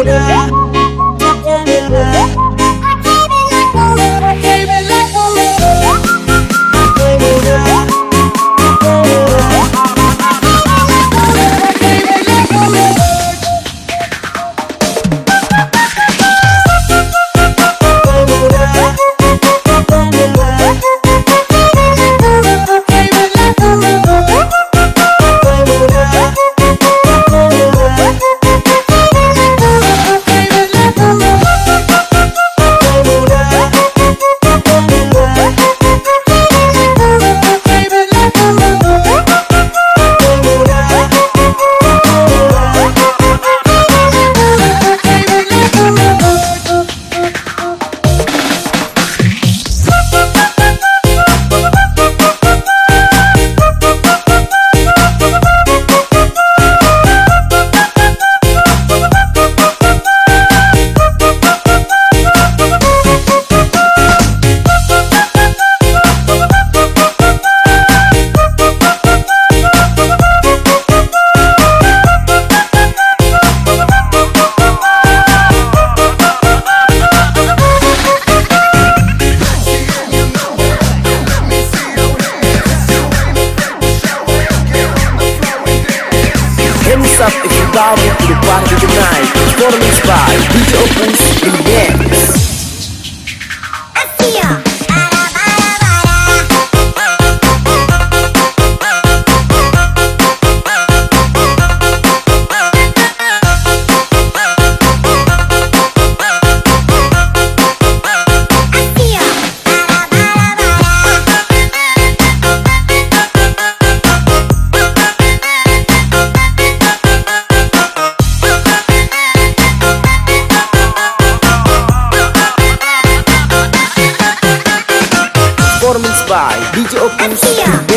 older Up if you bow me to the party tonight Performance by DJ Opus Remix Asia. By DJ Opus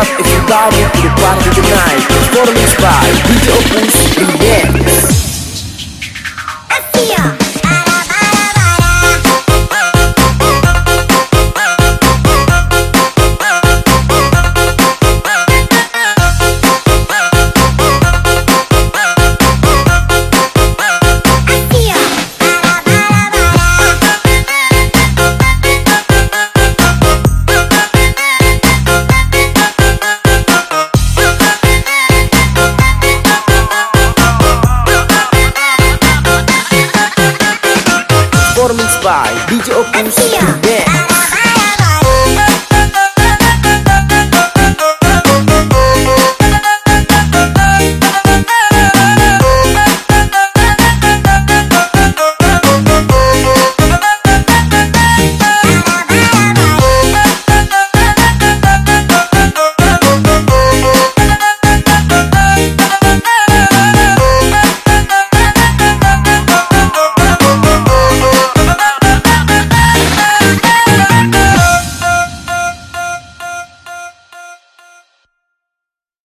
up if you bow to the party tonight. Performance by DJ Opus Remix by DJ Opus.